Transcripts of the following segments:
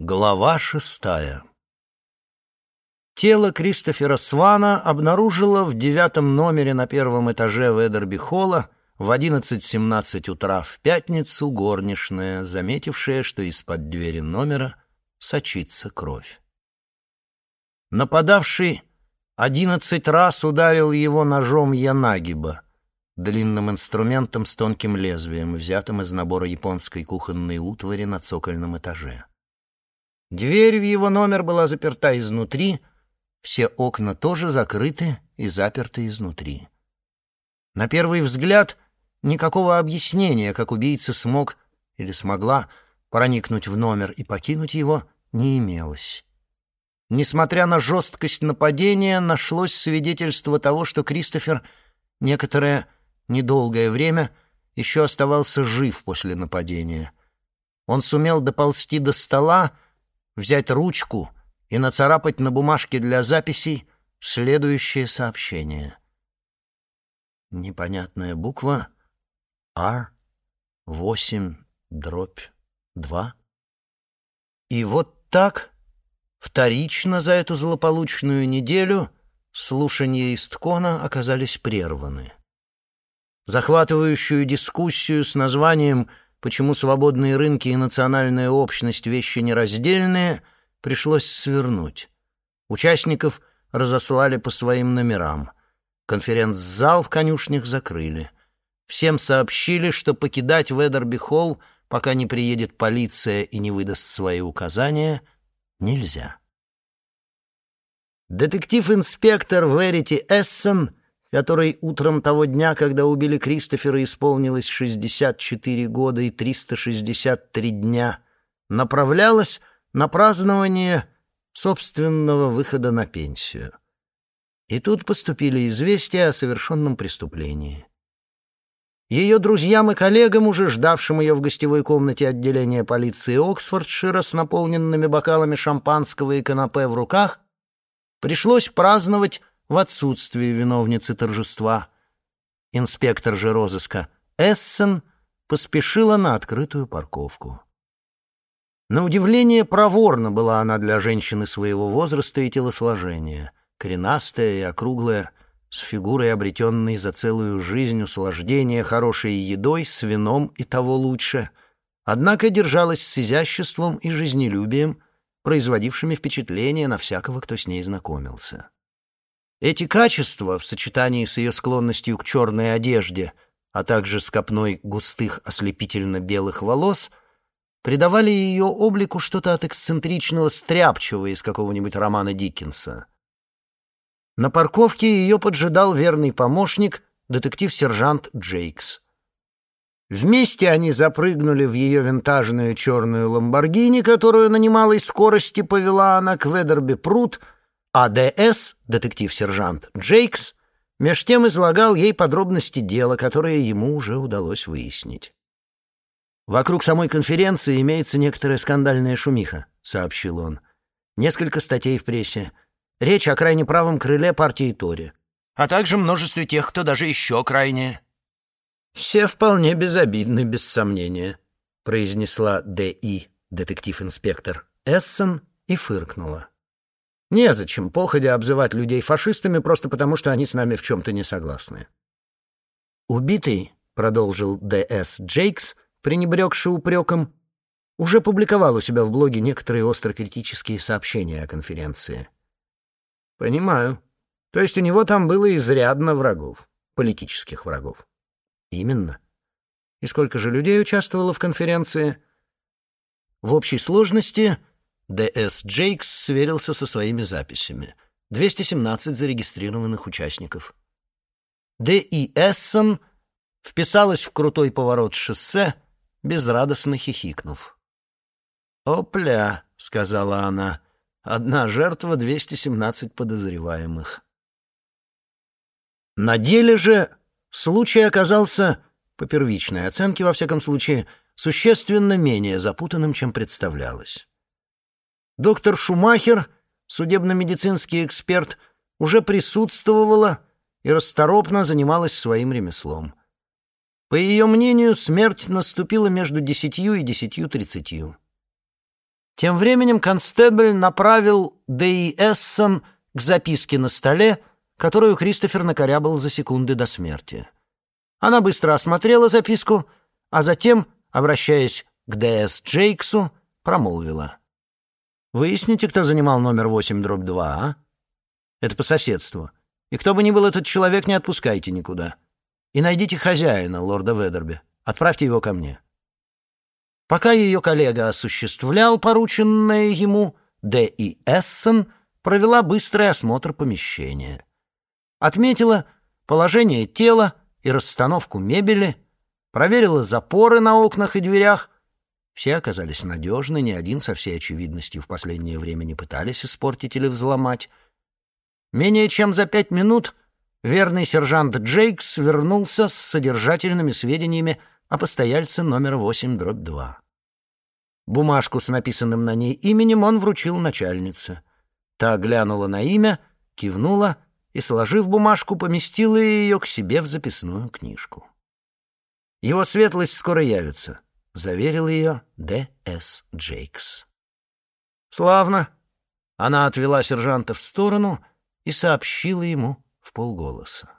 Глава шестая Тело Кристофера Свана обнаружило в девятом номере на первом этаже Ведерби-холла в 11.17 утра в пятницу горничная, заметившая, что из-под двери номера сочится кровь. Нападавший одиннадцать раз ударил его ножом Янагиба, длинным инструментом с тонким лезвием, взятым из набора японской кухонной утвари на цокольном этаже. Дверь в его номер была заперта изнутри, все окна тоже закрыты и заперты изнутри. На первый взгляд никакого объяснения, как убийца смог или смогла проникнуть в номер и покинуть его, не имелось. Несмотря на жесткость нападения, нашлось свидетельство того, что Кристофер некоторое недолгое время еще оставался жив после нападения. Он сумел доползти до стола, взять ручку и нацарапать на бумажке для записей следующее сообщение. Непонятная буква R 8 дробь 2. И вот так, вторично за эту злополучную неделю, слушания Исткона оказались прерваны. Захватывающую дискуссию с названием почему свободные рынки и национальная общность — вещи нераздельные, пришлось свернуть. Участников разослали по своим номерам. Конференц-зал в конюшнях закрыли. Всем сообщили, что покидать Ведерби-холл, пока не приедет полиция и не выдаст свои указания, нельзя. Детектив-инспектор Верити Эссен которой утром того дня, когда убили Кристофера, исполнилось 64 года и 363 дня, направлялась на празднование собственного выхода на пенсию. И тут поступили известия о совершенном преступлении. Ее друзьям и коллегам, уже ждавшим ее в гостевой комнате отделения полиции Оксфордшира с наполненными бокалами шампанского и канапе в руках, пришлось праздновать в отсутствие виновницы торжества. Инспектор же розыска Эссен поспешила на открытую парковку. На удивление проворна была она для женщины своего возраста и телосложения, коренастая и округлая, с фигурой, обретенной за целую жизнь услаждения хорошей едой, с вином и того лучше, однако держалась с изяществом и жизнелюбием, производившими впечатление на всякого, кто с ней знакомился. Эти качества, в сочетании с ее склонностью к черной одежде, а также с копной густых ослепительно-белых волос, придавали ее облику что-то от эксцентричного стряпчего из какого-нибудь романа Диккенса. На парковке ее поджидал верный помощник, детектив-сержант Джейкс. Вместе они запрыгнули в ее винтажную черную ламборгини, которую на немалой скорости повела она к Ведерби-пруд — АДС, детектив-сержант Джейкс, меж тем излагал ей подробности дела, которое ему уже удалось выяснить. «Вокруг самой конференции имеется некоторая скандальная шумиха», — сообщил он. «Несколько статей в прессе. Речь о крайне правом крыле партии Тори, а также множестве тех, кто даже еще крайнее». «Все вполне безобидны, без сомнения», — произнесла Д.И., детектив-инспектор Эссен, и фыркнула. Незачем походя обзывать людей фашистами просто потому, что они с нами в чем-то не согласны. Убитый, продолжил Д.С. Джейкс, пренебрегший упреком, уже публиковал у себя в блоге некоторые острокритические сообщения о конференции. «Понимаю. То есть у него там было изрядно врагов, политических врагов». «Именно. И сколько же людей участвовало в конференции?» «В общей сложности Д.С. Джейкс сверился со своими записями. 217 зарегистрированных участников. Д.И. Эссон вписалась в крутой поворот шоссе, безрадостно хихикнув. «Опля», — сказала она, — «одна жертва, 217 подозреваемых». На деле же случай оказался, по первичной оценке, во всяком случае, существенно менее запутанным, чем представлялось. Доктор Шумахер, судебно-медицинский эксперт, уже присутствовала и расторопно занималась своим ремеслом. По ее мнению, смерть наступила между десятью и десятью тридцатью. Тем временем констебль направил Дэи Эссон к записке на столе, которую Кристофер накорябал за секунды до смерти. Она быстро осмотрела записку, а затем, обращаясь к Д.С. Джейксу, промолвила. «Выясните, кто занимал номер 8 дробь 2, а? Это по соседству. И кто бы ни был этот человек, не отпускайте никуда. И найдите хозяина, лорда Ведерби. Отправьте его ко мне». Пока ее коллега осуществлял порученное ему, Д. и Эссен провела быстрый осмотр помещения. Отметила положение тела и расстановку мебели, проверила запоры на окнах и дверях. Все оказались надежны, ни один со всей очевидностью в последнее время не пытались испортить или взломать. Менее чем за пять минут верный сержант Джейкс вернулся с содержательными сведениями о постояльце номер 8 дробь 2. Бумажку с написанным на ней именем он вручил начальнице. Та глянула на имя, кивнула и, сложив бумажку, поместила ее к себе в записную книжку. «Его светлость скоро явится», — заверил ее Д. С. Джейкс. «Славно!» Она отвела сержанта в сторону и сообщила ему в полголоса.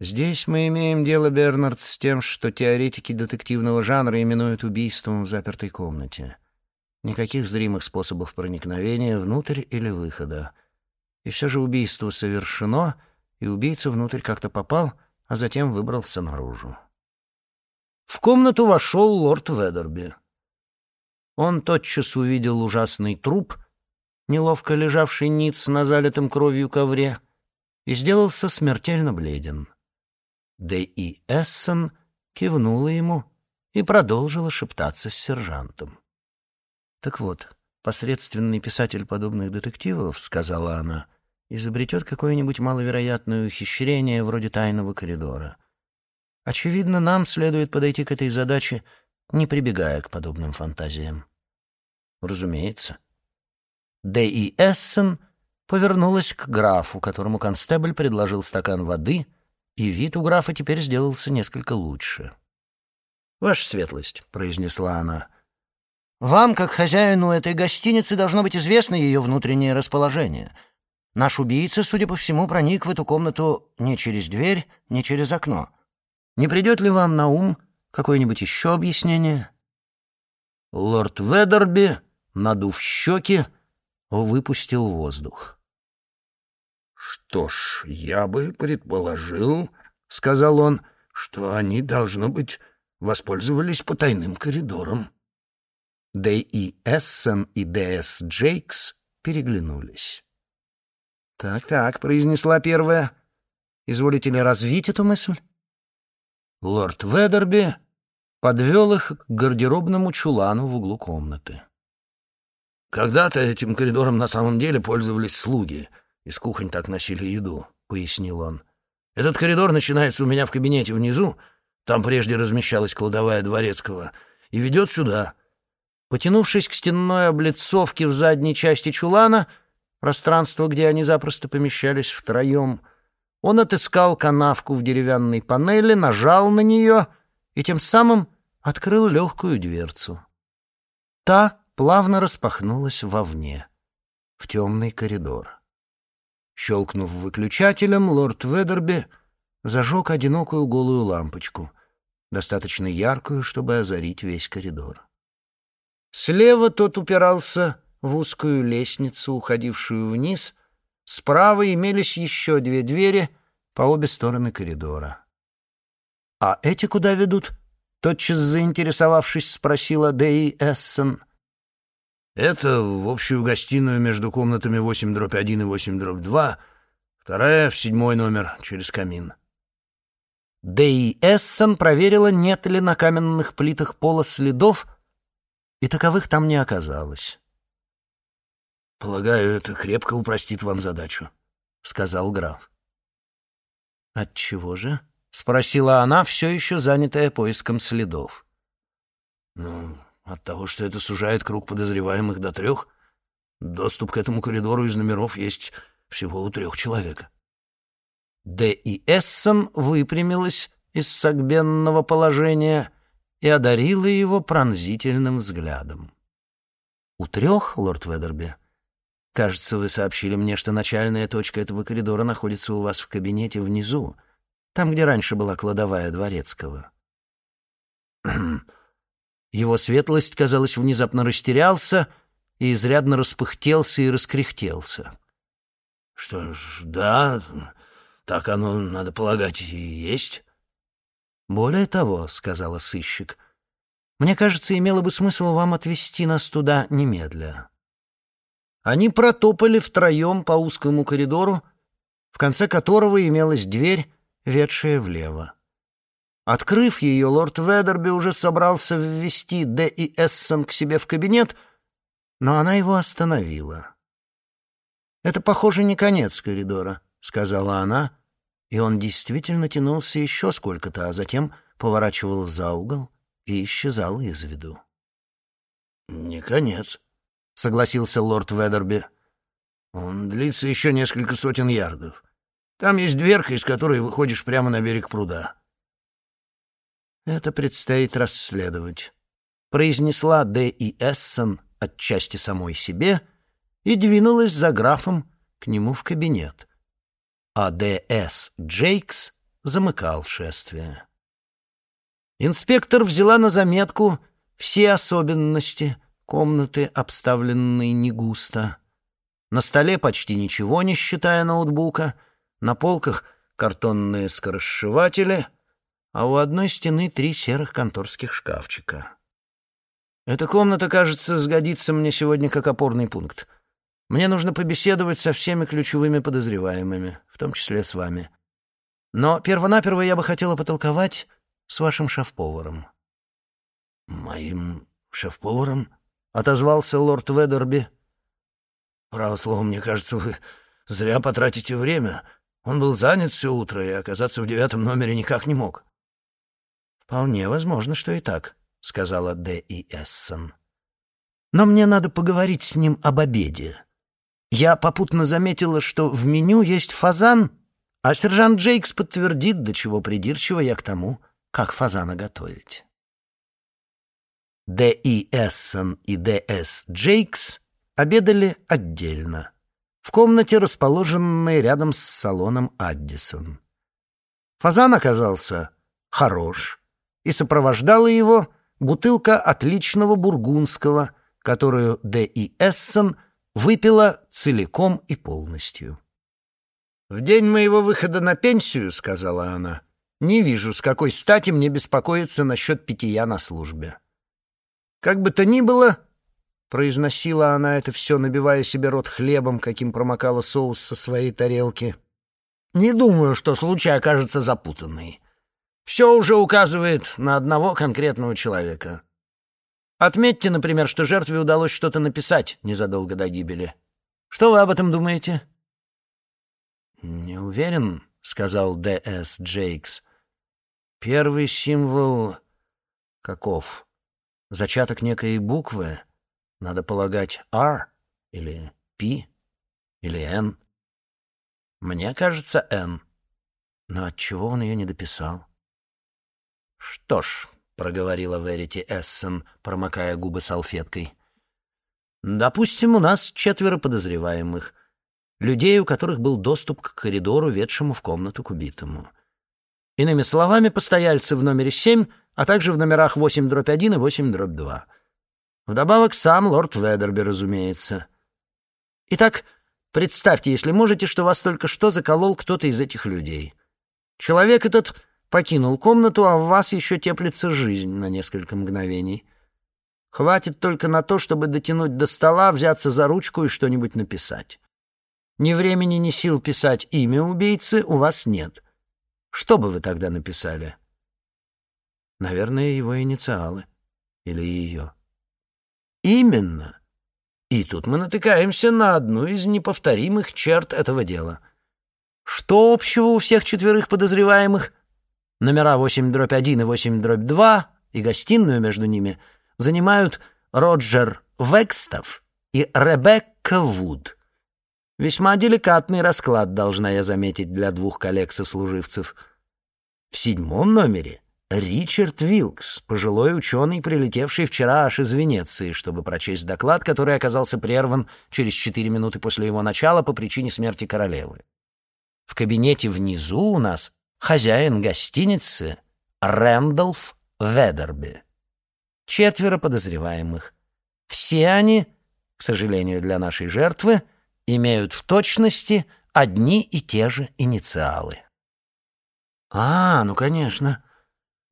Здесь мы имеем дело, Бернард, с тем, что теоретики детективного жанра именуют убийством в запертой комнате. Никаких зримых способов проникновения внутрь или выхода. И все же убийство совершено, и убийца внутрь как-то попал, а затем выбрался наружу. В комнату вошел лорд Ведерби. Он тотчас увидел ужасный труп, неловко лежавший ниц на залитом кровью ковре, и сделался смертельно бледен. Д. и Эссон кивнула ему и продолжила шептаться с сержантом. «Так вот, посредственный писатель подобных детективов, — сказала она, — изобретет какое-нибудь маловероятное ухищрение вроде тайного коридора. Очевидно, нам следует подойти к этой задаче, не прибегая к подобным фантазиям. Разумеется. Д. и Эссен повернулась к графу, которому констебль предложил стакан воды — и вид у графа теперь сделался несколько лучше. «Ваша светлость», — произнесла она, — «вам, как хозяину этой гостиницы, должно быть известно ее внутреннее расположение. Наш убийца, судя по всему, проник в эту комнату не через дверь, не через окно. Не придет ли вам на ум какое-нибудь еще объяснение?» Лорд Ведерби, надув щеки, выпустил воздух. «Что ж, я бы предположил, — сказал он, — что они, должно быть, воспользовались потайным коридором». Дэй и Эссен и Д.С. Джейкс переглянулись. «Так-так», — произнесла первая. «Изволите ли развить эту мысль?» Лорд Ведерби подвел их к гардеробному чулану в углу комнаты. «Когда-то этим коридором на самом деле пользовались слуги», из кухонь так носили еду», — пояснил он. «Этот коридор начинается у меня в кабинете внизу, там прежде размещалась кладовая дворецкого, и ведет сюда». Потянувшись к стенной облицовке в задней части чулана, пространство, где они запросто помещались втроем, он отыскал канавку в деревянной панели, нажал на нее и тем самым открыл легкую дверцу. Та плавно распахнулась вовне, в темный коридор. Щелкнув выключателем, лорд Ведерби зажег одинокую голую лампочку, достаточно яркую, чтобы озарить весь коридор. Слева тот упирался в узкую лестницу, уходившую вниз. Справа имелись еще две двери по обе стороны коридора. «А эти куда ведут?» — тотчас заинтересовавшись, спросила Дэй Эссен. Это в общую гостиную между комнатами 8 дробь 1 и 8 дробь 2, вторая в седьмой номер через камин. Дэй Эссон проверила, нет ли на каменных плитах пола следов, и таковых там не оказалось. «Полагаю, это крепко упростит вам задачу», — сказал граф. «Отчего же?» — спросила она, все еще занятая поиском следов. «Ну, от того, что это сужает круг подозреваемых до трех, доступ к этому коридору из номеров есть всего у трех человек. Д. и Эссон выпрямилась из согбенного положения и одарила его пронзительным взглядом. «У трех, лорд Ведерби?» «Кажется, вы сообщили мне, что начальная точка этого коридора находится у вас в кабинете внизу, там, где раньше была кладовая дворецкого». Его светлость, казалось, внезапно растерялся и изрядно распыхтелся и раскряхтелся. «Что ж, да, так оно, надо полагать, и есть». «Более того», — сказала сыщик, — «мне кажется, имело бы смысл вам отвезти нас туда немедля». Они протопали втроем по узкому коридору, в конце которого имелась дверь, ведшая влево. Открыв ее, лорд Ведерби уже собрался ввести Д. и Эссон к себе в кабинет, но она его остановила. «Это, похоже, не конец коридора», — сказала она, и он действительно тянулся еще сколько-то, а затем поворачивал за угол и исчезал из виду. «Не конец», — согласился лорд Ведерби. «Он длится еще несколько сотен ярдов. Там есть дверка, из которой выходишь прямо на берег пруда. «Это предстоит расследовать», — произнесла Д. и Эссон отчасти самой себе и двинулась за графом к нему в кабинет. А Д. С. Джейкс замыкал шествие. Инспектор взяла на заметку все особенности комнаты, обставленной не густо. На столе почти ничего, не считая ноутбука, на полках картонные скоросшиватели — а у одной стены три серых конторских шкафчика. Эта комната, кажется, сгодится мне сегодня как опорный пункт. Мне нужно побеседовать со всеми ключевыми подозреваемыми, в том числе с вами. Но первонаперво я бы хотела потолковать с вашим шеф-поваром». «Моим шеф-поваром?» — отозвался лорд Ведерби. «Право слово, мне кажется, вы зря потратите время. Он был занят все утро и оказаться в девятом номере никак не мог». «Вполне возможно, что и так», — сказала Д. и Эссон. «Но мне надо поговорить с ним об обеде. Я попутно заметила, что в меню есть фазан, а сержант Джейкс подтвердит, до чего придирчиво я к тому, как фазана готовить». Д. и Эссон и Д. С. Джейкс обедали отдельно, в комнате, расположенной рядом с салоном Аддисон. Фазан оказался хорош, и сопровождала его бутылка отличного бургундского, которую Д. и Эссон выпила целиком и полностью. «В день моего выхода на пенсию, — сказала она, — не вижу, с какой стати мне беспокоиться насчет питья на службе. Как бы то ни было, — произносила она это все, набивая себе рот хлебом, каким промокала соус со своей тарелки, — не думаю, что случай окажется запутанный. Все уже указывает на одного конкретного человека. Отметьте, например, что жертве удалось что-то написать незадолго до гибели. Что вы об этом думаете? «Не уверен», — сказал Д.С. Джейкс. «Первый символ каков? Зачаток некой буквы? Надо полагать «R» или «P» или «N». Мне кажется, «N». Но отчего он ее не дописал? «Что ж», — проговорила Верити Эссен, промокая губы салфеткой, «допустим, у нас четверо подозреваемых, людей, у которых был доступ к коридору, ведшему в комнату к убитому. Иными словами, постояльцы в номере 7, а также в номерах 8 дробь 1 и 8 дробь 2. Вдобавок сам лорд Ведерби, разумеется. Итак, представьте, если можете, что вас только что заколол кто-то из этих людей. Человек этот покинул комнату, а в вас еще теплится жизнь на несколько мгновений. Хватит только на то, чтобы дотянуть до стола, взяться за ручку и что-нибудь написать. Ни времени, ни сил писать имя убийцы у вас нет. Что бы вы тогда написали? Наверное, его инициалы. Или ее. Именно. И тут мы натыкаемся на одну из неповторимых черт этого дела. Что общего у всех четверых подозреваемых? Номера 8 дробь 1 и 8 дробь 2 и гостиную между ними занимают Роджер Векстов и Ребекка Вуд. Весьма деликатный расклад, должна я заметить, для двух коллег-сослуживцев. В седьмом номере Ричард Вилкс, пожилой ученый, прилетевший вчера аж из Венеции, чтобы прочесть доклад, который оказался прерван через четыре минуты после его начала по причине смерти королевы. В кабинете внизу у нас хозяин гостиницы Рэндалф Ведерби. Четверо подозреваемых. Все они, к сожалению для нашей жертвы, имеют в точности одни и те же инициалы. А, ну конечно.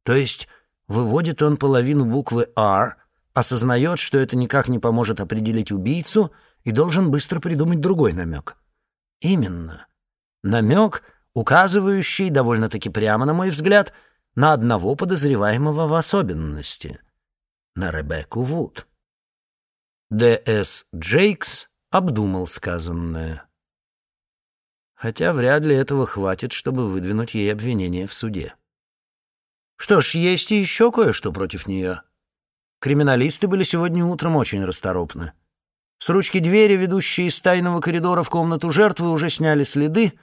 То есть выводит он половину буквы R, осознает, что это никак не поможет определить убийцу и должен быстро придумать другой намек. Именно. Намек, указывающий, довольно-таки прямо, на мой взгляд, на одного подозреваемого в особенности. На Ребекку Вуд. Д.С. Джейкс обдумал сказанное. Хотя вряд ли этого хватит, чтобы выдвинуть ей обвинение в суде. Что ж, есть и еще кое-что против нее. Криминалисты были сегодня утром очень расторопны. С ручки двери, ведущей из тайного коридора в комнату жертвы, уже сняли следы,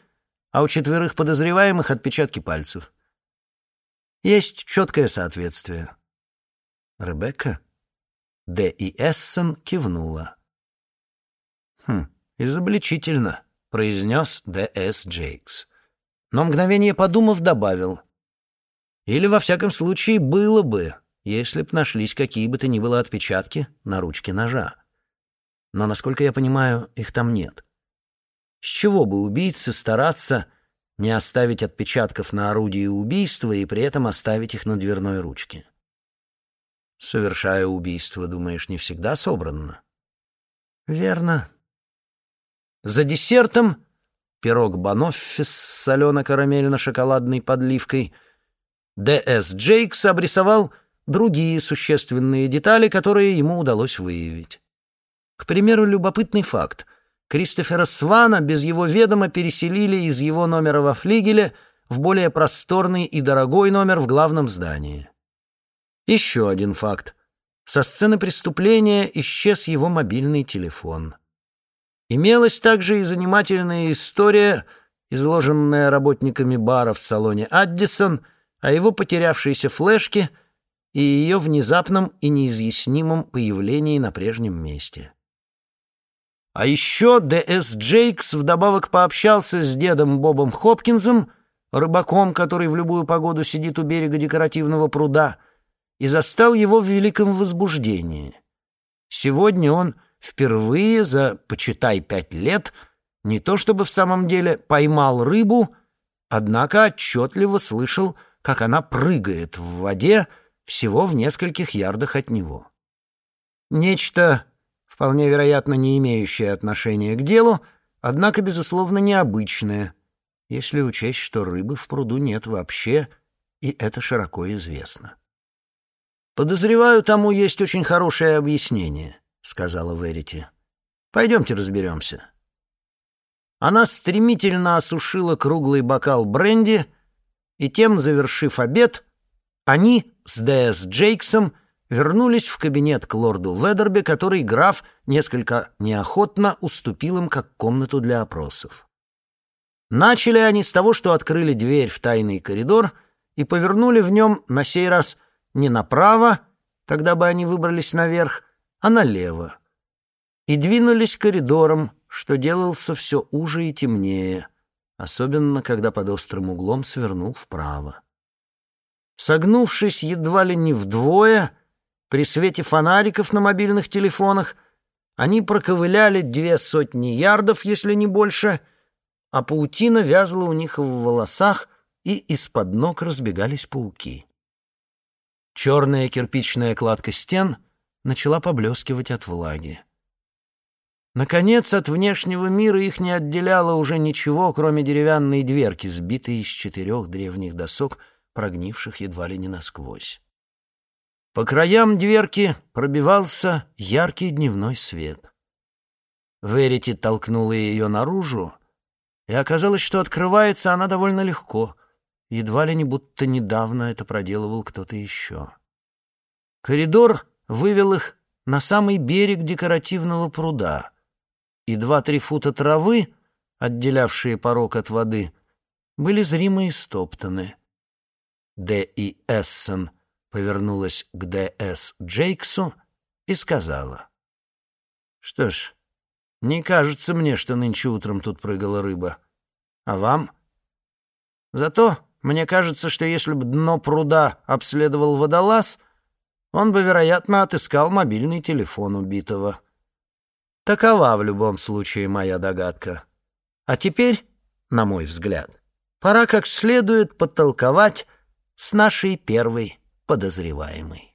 а у четверых подозреваемых отпечатки пальцев. Есть четкое соответствие. Ребекка? Д. и Эссон кивнула. «Хм, изобличительно», — произнес Д. С. Джейкс. Но мгновение подумав, добавил. «Или, во всяком случае, было бы, если б нашлись какие бы то ни было отпечатки на ручке ножа. Но, насколько я понимаю, их там нет. С чего бы убийце стараться не оставить отпечатков на орудии убийства и при этом оставить их на дверной ручке?» Совершая убийство, думаешь, не всегда собранно? Верно. За десертом пирог баноффи с солено-карамельно-шоколадной подливкой Д.С. Джейкс обрисовал другие существенные детали, которые ему удалось выявить. К примеру, любопытный факт. Кристофера Свана без его ведома переселили из его номера во флигеле в более просторный и дорогой номер в главном здании. Еще один факт. Со сцены преступления исчез его мобильный телефон. Имелась также и занимательная история, изложенная работниками бара в салоне «Аддисон», о его потерявшейся флешке и ее внезапном и неизъяснимом появлении на прежнем месте. А еще Д.С. Джейкс вдобавок пообщался с дедом Бобом Хопкинсом, рыбаком, который в любую погоду сидит у берега декоративного пруда — и застал его в великом возбуждении. Сегодня он впервые за, почитай, пять лет не то чтобы в самом деле поймал рыбу, однако отчетливо слышал, как она прыгает в воде всего в нескольких ярдах от него. Нечто, вполне вероятно, не имеющее отношения к делу, однако, безусловно, необычное, если учесть, что рыбы в пруду нет вообще, и это широко известно. «Подозреваю, тому есть очень хорошее объяснение», — сказала Верити. «Пойдемте разберемся». Она стремительно осушила круглый бокал бренди, и тем, завершив обед, они с Д.С. Джейксом вернулись в кабинет к лорду Ведерби, который граф несколько неохотно уступил им как комнату для опросов. Начали они с того, что открыли дверь в тайный коридор и повернули в нем на сей раз не направо, тогда бы они выбрались наверх, а налево. И двинулись коридором, что делался все уже и темнее, особенно когда под острым углом свернул вправо. Согнувшись едва ли не вдвое, при свете фонариков на мобильных телефонах, они проковыляли две сотни ярдов, если не больше, а паутина вязла у них в волосах, и из-под ног разбегались пауки. Черная кирпичная кладка стен начала поблескивать от влаги. Наконец, от внешнего мира их не отделяло уже ничего, кроме деревянной дверки, сбитой из четырех древних досок, прогнивших едва ли не насквозь. По краям дверки пробивался яркий дневной свет. Верити толкнула ее наружу, и оказалось, что открывается она довольно легко — едва ли не будто недавно это проделывал кто-то еще. Коридор вывел их на самый берег декоративного пруда, и два-три фута травы, отделявшие порог от воды, были зримо истоптаны. Д. И. Эссен повернулась к Д. С. Джейксу и сказала. «Что ж, не кажется мне, что нынче утром тут прыгала рыба. А вам? Зато мне кажется, что если бы дно пруда обследовал водолаз, он бы, вероятно, отыскал мобильный телефон убитого. Такова в любом случае моя догадка. А теперь, на мой взгляд, пора как следует подтолковать с нашей первой подозреваемой.